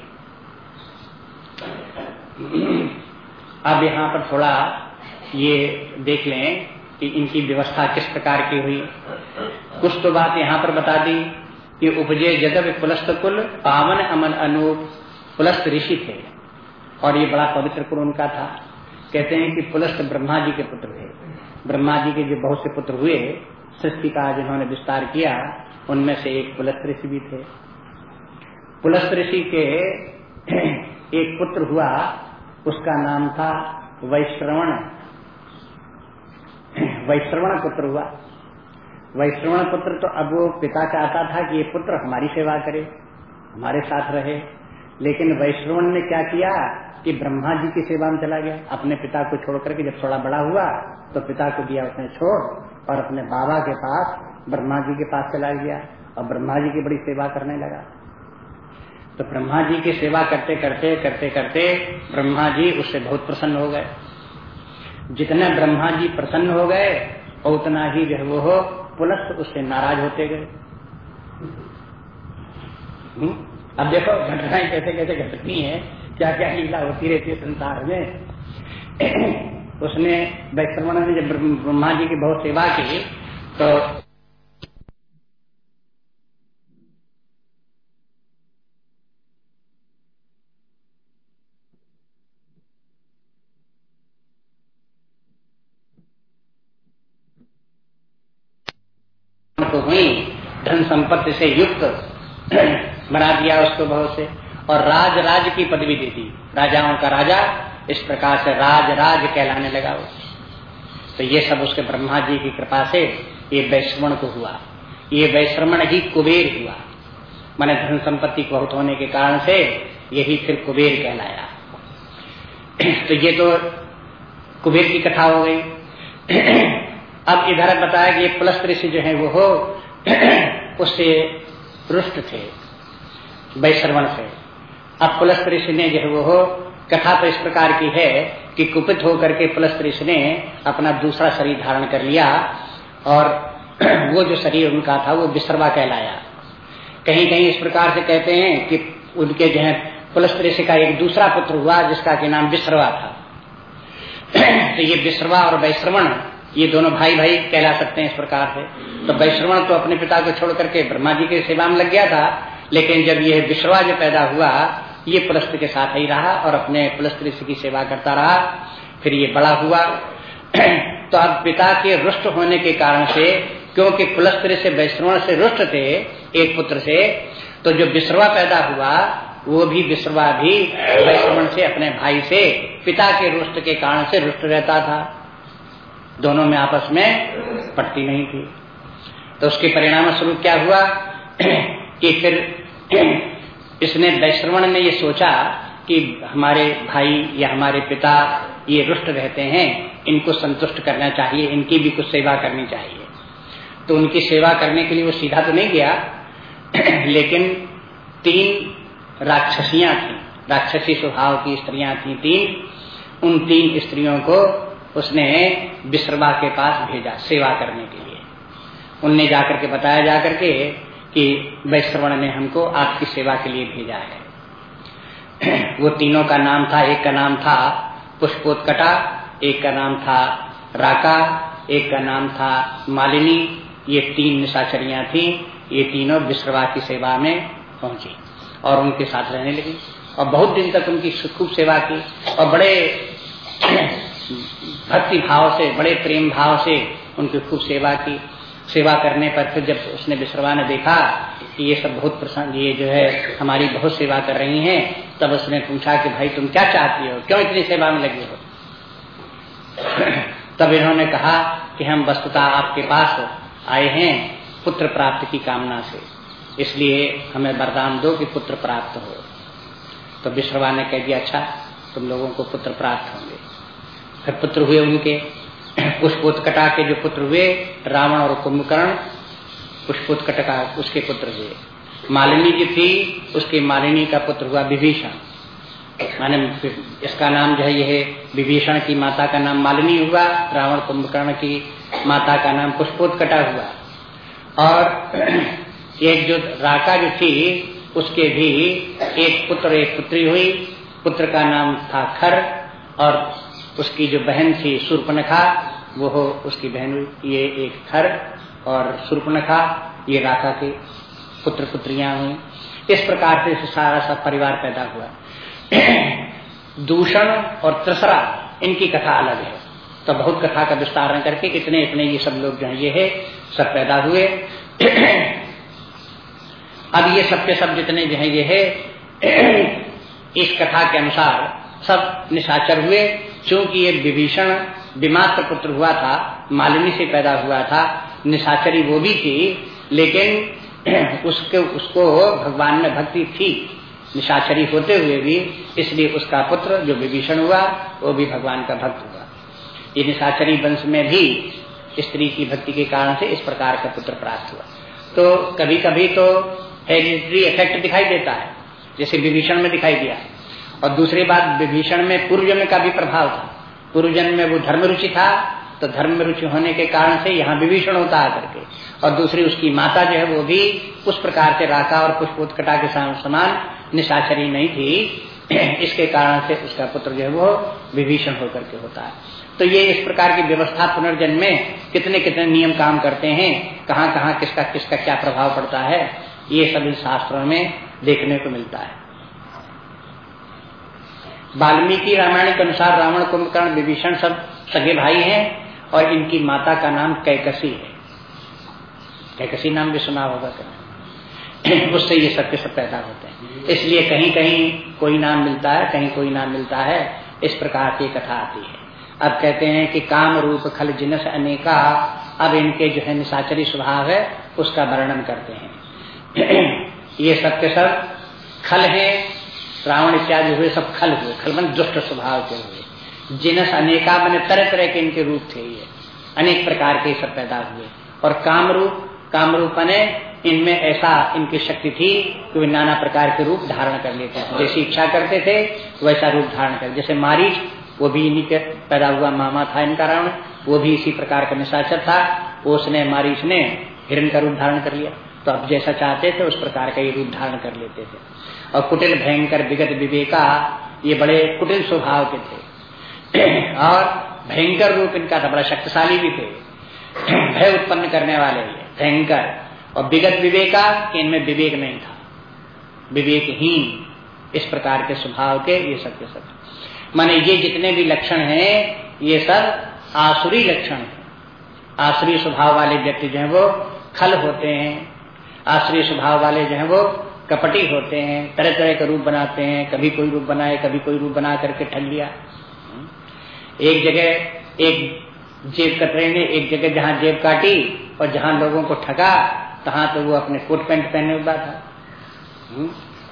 अब यहाँ पर थोड़ा ये देख लें कि इनकी व्यवस्था किस प्रकार की हुई। कुछ तो बात यहाँ पर बता दी कि उपजे जगव पुलस्त कुल, पावन अमन अनूप, पुलस्त ऋषि थे। और ये बड़ा पवित्र कुल उनका था। कहते हैं कि पुलस्त ब्रह्मा जी के पुत्र थे। ब्रह्मा जी के जो बहुत से पुत्र हुए, सृष्टि का जिन्होंने विस्तार किया, उनमें से एक पुलस्त ऋषि भी थे। पुलस्त ऋषि के एक पुत्र हुआ, उसका नाम था वैश्रवण। वैश्रवण पुत्र हुआ। वैश्रवण पुत्र तो अब वो पिता चाहता था कि ये पुत्र हमारी सेवा करे, हमारे साथ रहे। लेकिन वैश्रवण ने क्या किया? कि ब्रह्मा जी की सेवा में चला गया। अपने पिता को छोड़ करके जब थोड़ा बड़ा हुआ तो पिता को दिया उसने छोड़ और अपने बाबा के पास, ब्रह्मा जी के पास चला गया और ब्रह्मा जी की बड़ी सेवा करने लगा। तो ब्रह्मा जी की सेवा करते करते करते करते ब्रह्मा जी उससे बहुत प्रसन्न हो गए। जितने ब्रह्मा जी प्रसन्न हो गए, उतना ही जो वो हो पुलस उससे नाराज़ होते गए। हम्म? अब देखो, घटनाएँ कैसे कैसे घटती हैं। क्या क्या लीला होती रहती है संसार में? उसने वैश्रवण ने जब ब्रह्मा जी की बहुत सेवा की तो तो हुई, धन संपत्ति से युक्त बना दिया उसको बहुत से। और राज राज की पदवी दे दी राजाओं का राजा इस प्रकार से राज राज कहलाने लगा वो। तो ये सब उसके ब्रह्मा जी की कृपा से ये वैश्रवण को हुआ। ये वैश्रवण ही कुबेर हुआ। मैंने धन संपत्ति बहुत होने के कारण से यही फिर कुबेर कहलाया। तो ये तो कुबेर की कथा हो गई। अब इधर बताया कि ये ऋषि जो है वो हो, उससे रुष्ट थे, वैश्रवण से। अब पुलस्त ऋषि ने जो वो कथा तो इस प्रकार की है कि कुपित होकर के पुलस्त ऋषि ने अपना दूसरा शरीर धारण कर लिया और वो जो शरीर उनका था वो विसर्वा कहलाया। कहीं कहीं इस प्रकार से कहते हैं कि उनके जो है पुलस्त ऋषि का एक दूसरा पुत्र हुआ जिसका के नाम विश्रवा था। तो ये विश्रवा और वैश्रवण, ये दोनों भाई भाई कहला सकते हैं इस प्रकार से। तो वैश्रवण तो अपने पिता को छोड़ करके ब्रह्मा जी की सेवा में लग गया था, लेकिन जब ये विश्रवा जो पैदा हुआ ये पुलस्त के साथ ही रहा और अपने पुलस्त ऋषि की सेवा करता रहा। फिर ये बड़ा हुआ। तो अब पिता के रुष्ट होने के कारण से, क्योंकि पुलस्त ऋषि वैश्रवण से रुष्ट थे, एक पुत्र से तो जो विश्रवा पैदा हुआ, वो भी विश्रवा भी वैश्रवण से, अपने भाई से, पिता के रुष्ट के कारण से रुष्ट रहता था। दोनों में आपस में पटती नहीं थी। तो उसके परिणाम स्वरूप क्या हुआ? कि फिर इसने वैश्रवण ने ये सोचा कि हमारे भाई या हमारे पिता ये रुष्ट रहते हैं, इनको संतुष्ट करना चाहिए, इनकी भी कुछ सेवा करनी चाहिए। तो उनकी सेवा करने के लिए वो सीधा तो नहीं गया, लेकिन तीन राक्षसियाँ थी, राक्षसी स्वभाव की स्त्रियाँ थी तीन। उन तीन स्त्रियों को उसने विश्रवा के पास भेजा सेवा करने के लिए। उनने जाकर के बताया, जाकर के कि वैश्रवण ने हमको आपकी सेवा के लिए भेजा है। वो तीनों का नाम था, एक का नाम था पुष्पोत्कटा, एक का नाम था राका, एक का नाम था मालिनी। ये तीन निशाचरियाँ थी, ये तीनों विश्रवा की सेवा में पहुँची और उनके साथ रहने लगी। और बहुत दिन तक उनकी खूब सेवा की और बड़े भक्ति भाव से, बड़े प्रेम भाव से उनकी खूब सेवा की। सेवा करने पर फिर जब उसने विश्रवा ने देखा कि ये सब बहुत प्रसन्न, ये जो है हमारी बहुत सेवा कर रही हैं, तब उसने पूछा कि भाई तुम क्या चाहती हो? क्यों इतनी सेवा में लगी हो? तब इन्होंने कहा कि हम वस्तुता आपके पास आए हैं पुत्र प्राप्त की कामना से। इसलिए हमें वरदान दो कि पुत्र प्राप्त हो। तो विश्रवा ने कह दिया अच्छा तुम लोगों को पुत्र प्राप्त होंगे। फिर पुत्र हुए उनके। पुष्पोत्कटा के जो पुत्र हुए, रावण और कुंभकर्ण पुष्पोत कटका उसके पुत्र हुए। मालिनी जी थी, उसकी मालिनी का पुत्र हुआ विभीषण। माने इसका नाम जो है, यह विभीषण की माता का नाम मालिनी हुआ, रावण कुंभकर्ण की माता का नाम पुष्पोत्कटा हुआ। और एक जो राका जो थी, उसके भी एक पुत्र, एक पुत्री हुई। पुत्र का नाम था खर, और उसकी जो बहन थी सुर्पनखा, वो हो उसकी बहन, ये एक खर और सुर्पनखा, ये राका के पुत्र पुत्रियाँ हुई। इस प्रकार से सारा सा परिवार पैदा हुआ। दूषण और त्रसरा, इनकी कथा अलग है। तो बहुत कथा का विस्तार करके इतने इतने ये सब लोग जो है, ये है, सब पैदा हुए। अब ये सब के सब जितने जो है, ये है, इस कथा के अनुसार सब निशाचर हुए। क्योंकि ये विभीषण विमात्र पुत्र हुआ था, मालिनी से पैदा हुआ था, निशाचरी वो भी थी, लेकिन उसके, उसको भगवान में भक्ति थी। निशाचरी होते हुए भी इसलिए उसका पुत्र जो विभीषण हुआ, वो भी भगवान का भक्त हुआ। ये निशाचरी वंश में भी स्त्री की भक्ति के कारण से इस प्रकार का पुत्र प्राप्त हुआ। तो कभी कभी तो इफ़ेक्ट दिखाई देता है, जैसे विभीषण में दिखाई दिया। और दूसरी बात, विभीषण में पूर्व का भी प्रभाव था। पूर्व जन्म में वो धर्म रुचि था तो धर्म रुचि होने के कारण से यहाँ विभीषण होता है करके और दूसरी उसकी माता जो है वो भी उस प्रकार से राका और पुष्प उत्कटा के समान निशाचरी नहीं थी। इसके कारण से उसका पुत्र जो है वो विभीषण होकर के होता है। तो ये इस प्रकार की व्यवस्था पुनर्जन्म में कितने कितने नियम काम करते हैं, कहाँ कहाँ, किसका किसका क्या प्रभाव पड़ता है, ये सभी शास्त्रों में देखने को मिलता है। वाल्मीकि रामायण के अनुसार रावण, कुंभकर्ण, विभीषण सब सगे भाई हैं और इनकी माता का नाम कैकसी है। कैकसी नाम भी सुना होगा कहीं उससे ये सब के सब पैदा होते हैं। इसलिए कहीं कहीं कोई नाम मिलता है, कहीं कोई नाम मिलता है, इस प्रकार की कथा आती है। अब कहते हैं कि काम रूप खल जिनस अनेका, अब इनके जो है निशाचरी स्वभाव है, उसका वर्णन करते हैं। ये के सब खल है रावण इत्यादि हुए, सब खल हुए, खल मन दुष्ट स्वभाव के हुए। जिनस अनेका मैंने तरह तरह के इनके रूप थे ये, अनेक प्रकार के सब पैदा हुए। और काम रूप काम ने इनमें ऐसा इनकी शक्ति थी कि वे नाना प्रकार के रूप धारण कर लेते थे जैसी इच्छा करते थे, वैसा रूप धारण कर। जैसे मारीच, वो भी इन्हीं के पैदा हुआ मामा था इनका रावण, वो भी इसी प्रकार का निशाचर था। उसने, मारीच ने हिरण का रूप धारण कर लिया। तो अब जैसा चाहते थे, उस प्रकार का ये रूप धारण कर लेते थे। और कुटिल भयंकर विगत विवेका, ये बड़े कुटिल स्वभाव के थे। और भयंकर रूप इनका था, बड़ा शक्तिशाली भी थे। भय उत्पन्न करने वाले भयंकर। और विगत विवेका इनमें विवेक नहीं था। विवेकहीन, इस प्रकार के स्वभाव के ये सब के सब। माने ये जितने भी लक्षण हैं, ये सब आसुरी लक्षण है। आसुरी स्वभाव वाले व्यक्ति जो है, वो खल होते हैं। आश्रय स्वभाव वाले जो है, वो कपटी होते हैं तरह तरह का रूप बनाते हैं, कभी कोई रूप बनाए, कभी कोई रूप बना करके ठग लिया। एक जगह एक जेब कतरे ने एक जगह जहाँ जेब काटी और जहाँ लोगों को ठगा, तहां तो वो अपने कोट पैंट पहने हुआ था?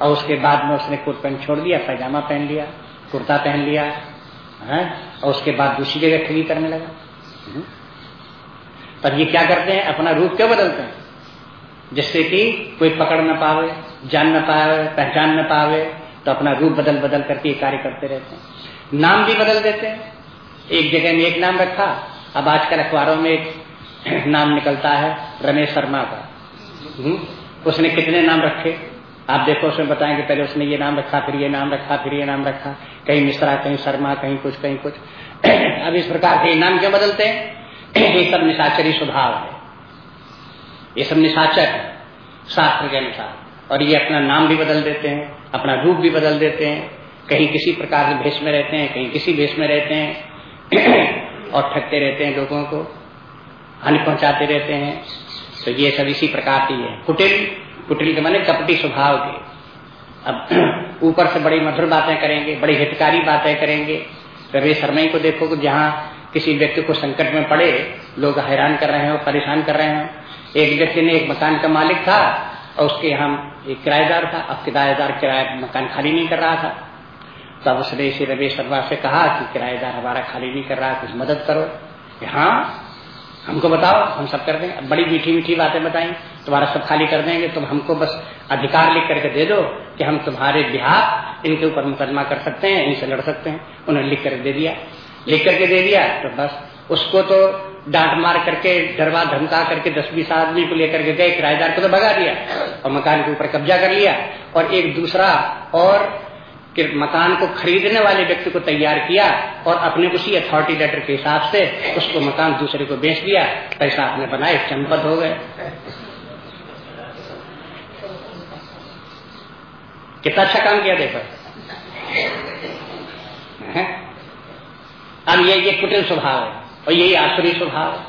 और उसके बाद में उसने कोट पैंट छोड़ दिया, पैजामा पहन लिया, कुर्ता पहन लिया, है? और उसके बाद दूसरी जगह ठगी करने लगा? पर ये क्या करते हैं? अपना रूप क्यों बदलते हैं? जिससे कि कोई पकड़ न पावे। जान न पावे पहचान न पावे तो अपना रूप बदल बदल करके कार्य करते रहते हैं। नाम भी बदल देते हैं। एक जगह में एक नाम रखा, अब आजकल अखबारों में एक नाम निकलता है, रमेश शर्मा का। हम्म? उसने कितने नाम रखे? आप देखो, उसमें बताएँगे, पहले उसने ये नाम रखा, फिर ये नाम रखा, फिर ये नाम रखा। कहीं मिश्रा, कहीं शर्मा, कहीं कुछ कहीं कुछ। अब इस प्रकार के नाम क्यों बदलते हैं? ये सब निशाचरी स्वभाव है। ये सब निशाचर है, शास्त्र के अनुसार। और ये अपना नाम भी बदल देते हैं, अपना रूप भी बदल देते हैं। कहीं किसी प्रकार के भेष में रहते हैं, कहीं किसी भेष में रहते हैं। और ठगते रहते हैं लोगों को, हानि पहुंचाते रहते हैं। तो ये सब इसी प्रकार की है। कुटिल कुटिल के माने कपटी स्वभाव के। अब ऊपर से बड़ी मधुर बातें करेंगे, बड़ी हितकारी बातें करेंगे रवि शर्मा को देखो जहाँ किसी व्यक्ति को संकट में पड़े, लोग हैरान कर रहे हो, परेशान कर रहे हो। एक व्यक्ति ने एक मकान का मालिक था और उसके यहाँ एक किराएदार था, अब किराएदार किराया मकान खाली नहीं कर रहा था। तब उसने इसी रवि शर्मा से कहा कि किराएदार हमारा खाली नहीं कर रहा, कुछ मदद करो। हाँ हमको बताओ, हम सब कर देंगे। बड़ी मीठी मीठी बातें बताई, तुम्हारा सब खाली कर देंगे, तुम हमको बस अधिकार लिख करके दे दो कि हम तुम्हारे बिहार इनके ऊपर मुकदमा कर सकते हैं, इनसे लड़ सकते हैं। उन्होंने लिख करके दे दिया। लिख करके दे दिया तो बस उसको तो डांट मार करके, डरवा धमका करके दस बीस आदमी को लेकर के गए, किराएदार को तो भगा दिया और मकान के ऊपर कब्जा कर लिया और एक दूसरा और मकान को खरीदने वाले व्यक्ति को तैयार किया और अपने उसी अथॉरिटी लेटर के हिसाब से उसको मकान दूसरे को बेच दिया। पैसा आपने बनाए, चंपत हो गए। कितना अच्छा काम किया देखो। अब ये ये कुटिल स्वभाव है। और यही आसुरी स्वभाव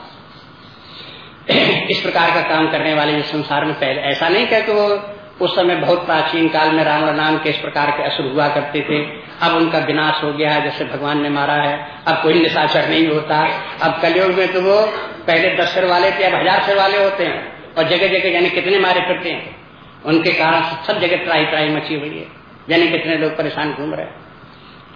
इस प्रकार का काम करने वाले जो संसार में पहले, ऐसा नहीं कह कि वो उस समय बहुत प्राचीन काल में रावण नाम के इस प्रकार के असुर हुआ करते थे। अब उनका विनाश हो गया है, जैसे भगवान ने मारा है। अब कोई निशाचर नहीं होता। अब कलयुग में तो वो पहले दस सिर वाले थे, अब हज़ार सिर वाले होते हैं और जगह जगह यानी कितने मारे फिरते हैं। उनके कारण सब जगह ट्राई ट्राई मची हुई है। यानी कितने लोग परेशान घूम रहे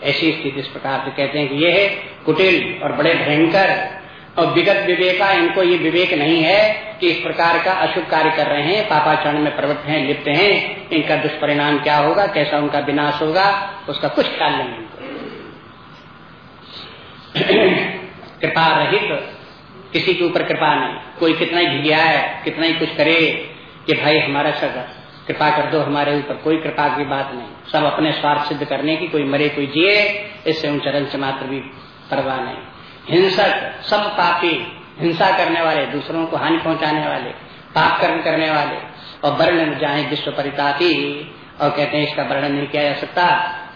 ऐसी स्थिति इस प्रकार से कहते हैं कि ये है कुटिल और बड़े भयंकर और विगत विवेका, इनको ये विवेक नहीं है कि इस प्रकार का अशुभ कार्य कर रहे हैं, पापाचरण में प्रवृत्त हैं, लिप्त हैं, इनका दुष्परिणाम क्या होगा, कैसा उनका विनाश होगा, उसका कुछ ख्याल नहीं इनको कृपा रहित, किसी के ऊपर कृपा नहीं। कोई कितना ही घिया है, कितना ही कुछ करे कि भाई हमारा सगा कृपा कर दो, हमारे ऊपर कोई कृपा की बात नहीं। सब अपने स्वार्थ सिद्ध करने की, कोई मरे, कोई जिए, इससे उन चरण से मात्र भी परवाह नहीं। हिंसक, सब पापी, हिंसा करने वाले, दूसरों को हानि पहुँचाने वाले पाप कर्म करने वाले, और वर्णन जाए विश्व परितापी। और कहते हैं, इसका वर्णन नहीं किया जा सकता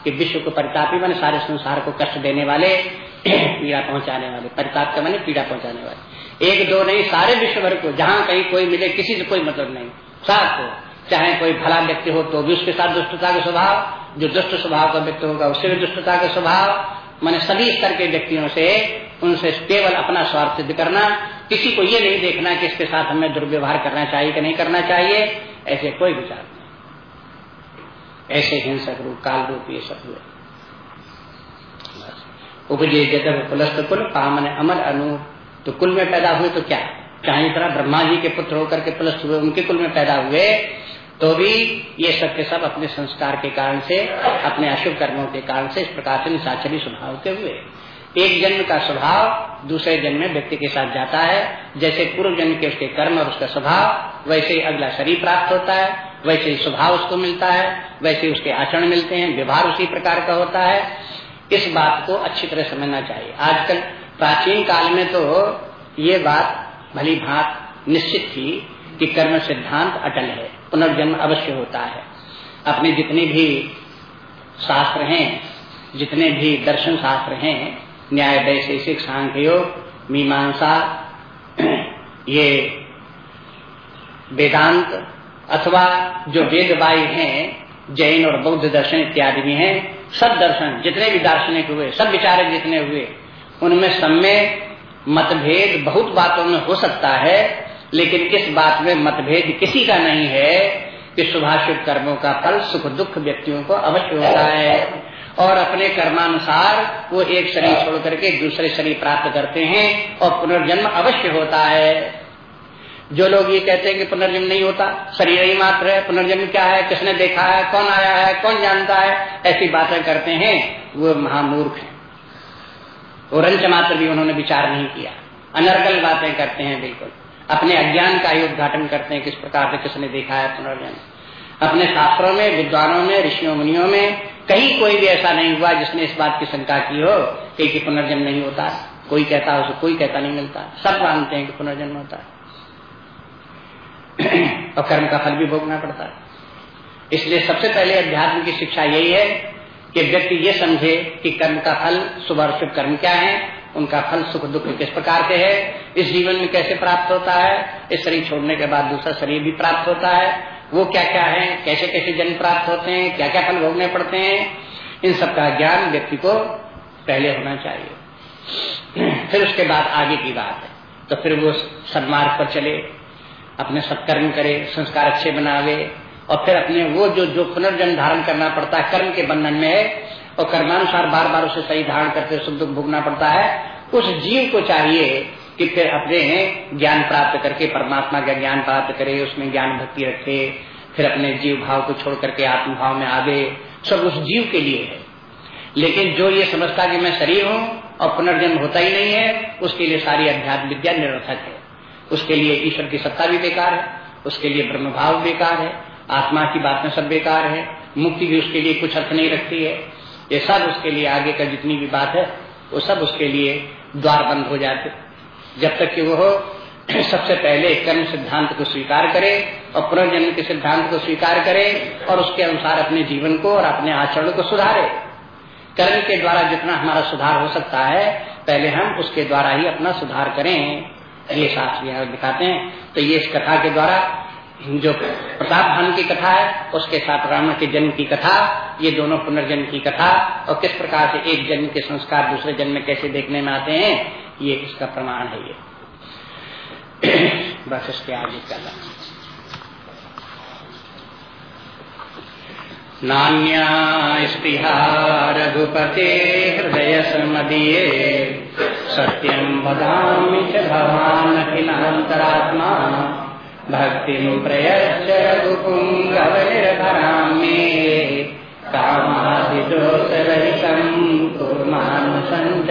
कि विश्व को परितापी मैंने सारे संसार को कष्ट देने वाले, पीड़ा पहुँचाने वाले, परिताप का मैंने पीड़ा पहुँचाने वाले। एक, दो नहीं, सारे विश्व भर को, जहाँ कहीं कोई मिले, किसी से कोई मतलब नहीं। सबको चाहे कोई भला व्यक्ति हो तो भी उसके साथ दुष्टता का स्वभाव, जो दुष्ट स्वभाव का व्यक्ति होगा उससे भी दुष्टता का स्वभाव। मैंने सभी स्तर के व्यक्तियों से उनसे केवल अपना स्वार्थ सिद्ध करना, किसी को ये नहीं देखना कि इसके साथ हमें दुर्व्यवहार करना चाहिए कि नहीं करना चाहिए, ऐसे कोई विचार नहीं। ऐसे हिंसक रूप, काल रूप ये सब हुए। उपजे जगह पुलस्त कुल, पामन अमल अनु। तो कुल में पैदा हुए तो क्या? चाहे तरह ब्रह्मा जी के पुत्र होकर के पुलस्त हुए, उनके कुल में पैदा हुए। तो भी ये सब के सब अपने संस्कार के कारण से, अपने अशुभ कर्मों के कारण से इस प्रकार से निशाचरी स्वभाव के हुए। एक जन्म का स्वभाव दूसरे जन्म में व्यक्ति के साथ जाता है। जैसे पूर्व जन्म के उसके कर्म और उसका स्वभाव, वैसे ही अगला शरीर प्राप्त होता है। वैसे ही स्वभाव उसको मिलता है। वैसे उसके आचरण मिलते हैं। व्यवहार उसी प्रकार का होता है। इस बात को अच्छी तरह समझना चाहिए। आजकल प्राचीन काल में तो ये बात भली भात निश्चित थी कि कर्म सिद्धांत अटल है। पुनर्जन्म अवश्य होता है। अपने जितने भी शास्त्र हैं, जितने भी दर्शन शास्त्र हैं, न्याय वैशेषिक सांख्य योग, मीमांसा, ये वेदांत, अथवा जो वेदवाई हैं, जैन और बौद्ध दर्शन इत्यादि भी हैं, सब दर्शन, जितने भी दार्शनिक हुए, सब विचारक जितने हुए, उनमें सब में मतभेद बहुत बातों में हो सकता है। लेकिन इस बात में मतभेद किसी का नहीं है कि शुभाशुभ कर्मों का फल सुख दुख व्यक्तियों को अवश्य होता है। और अपने कर्मानुसार वो एक शरीर छोड़ करके दूसरे शरीर प्राप्त करते हैं और पुनर्जन्म अवश्य होता है। जो लोग ये कहते हैं कि पुनर्जन्म नहीं होता, शरीर ही मात्र है, पुनर्जन्म क्या है, किसने देखा है, कौन आया है, कौन जानता है, ऐसी बातें करते हैं, वो महामूर्ख है। वो रंच मात्र भी उन्होंने विचार नहीं किया। अनर्गल बातें करते हैं, बिल्कुल। अपने अज्ञान का ही उद्घाटन करते हैं, किस प्रकार से किसने देखा है पुनर्जन्म। अपने शास्त्रों में, विद्वानों में, ऋषियों, मुनियों में कहीं कोई भी ऐसा नहीं हुआ जिसने इस बात की शंका की हो कि पुनर्जन्म नहीं होता। कोई कहता उसे कोई कहता नहीं मिलता। सब मानते हैं कि पुनर्जन्म होता है। और कर्म का फल भी भोगना पड़ता है। इसलिए सबसे पहले अध्यात्म की शिक्षा यही है कि व्यक्ति ये समझे कि कर्म का फल, शुभ और शुभ कर्म क्या है, उनका फल सुख दुख किस प्रकार के है इस जीवन में कैसे प्राप्त होता है, इस शरीर छोड़ने के बाद दूसरा शरीर भी प्राप्त होता है। वो क्या क्या है कैसे कैसे जन्म प्राप्त होते हैं क्या क्या फल भोगने पड़ते हैं, इन सब का ज्ञान व्यक्ति को पहले होना चाहिए। फिर उसके बाद आगे की बात है। तो फिर वो सन्मार्ग पर चले, अपने सत्कर्म करे, संस्कार अच्छे बनावे, और फिर अपने वो जो जो पुनर्जन्म धारण करना पड़ता है, कर्म के बंधन में है, और कर्मानुसार बार बार उसे सही धारण करते सुख दुख भोगना पड़ता है, उस जीव को चाहिए कि फिर अपने ज्ञान प्राप्त करके, परमात्मा का ज्ञान प्राप्त करे, उसमें ज्ञान भक्ति रखे, फिर अपने जीव भाव को छोड़ करके आत्म भाव में आगे, सब उस जीव के लिए है। लेकिन जो ये समझता कि मैं शरीर हूँ और पुनर्जन्म होता ही नहीं है, उसके लिए सारी अध्यात्म विद्या निरर्थक है। उसके लिए ईश्वर की सत्ता भी बेकार है, उसके लिए ब्रह्म भाव बेकार है, आत्मा की बातें सब बेकार है, मुक्ति भी उसके लिए कुछ अर्थ नहीं रखती है। ये सब उसके लिए आगे का जितनी भी बात है, वो सब उसके लिए द्वार बंद हो जाते जब तक कि वो सबसे पहले कर्म सिद्धांत को स्वीकार करे और पुनर्जन्म के सिद्धांत को स्वीकार करे और उसके अनुसार अपने जीवन को और अपने आचरण को सुधारे। कर्म के द्वारा जितना हमारा सुधार हो सकता है, पहले हम उसके द्वारा ही अपना सुधार करें। ये शास्त्र यहाँ दिखाते हैं। तो ये इस कथा के द्वारा, जो प्रताप भान की कथा है, उसके साथ रावण के जन्म की कथा, ये दोनों पुनर्जन्म की कथा, और किस प्रकार से एक जन्म के संस्कार दूसरे जन्म में कैसे देखने में आते हैं ये इसका प्रमाण है ये। बस इसके आगे चल नान्या स्पृहा रघुपते हृदय मदीये सत्यम बदामी च भवान अखिलांतरात्मा भक्ति प्रयच्छ रघुपुङ्गवनिर्भरां मे कामादिदोषरहितं कुर्मानुसञ्च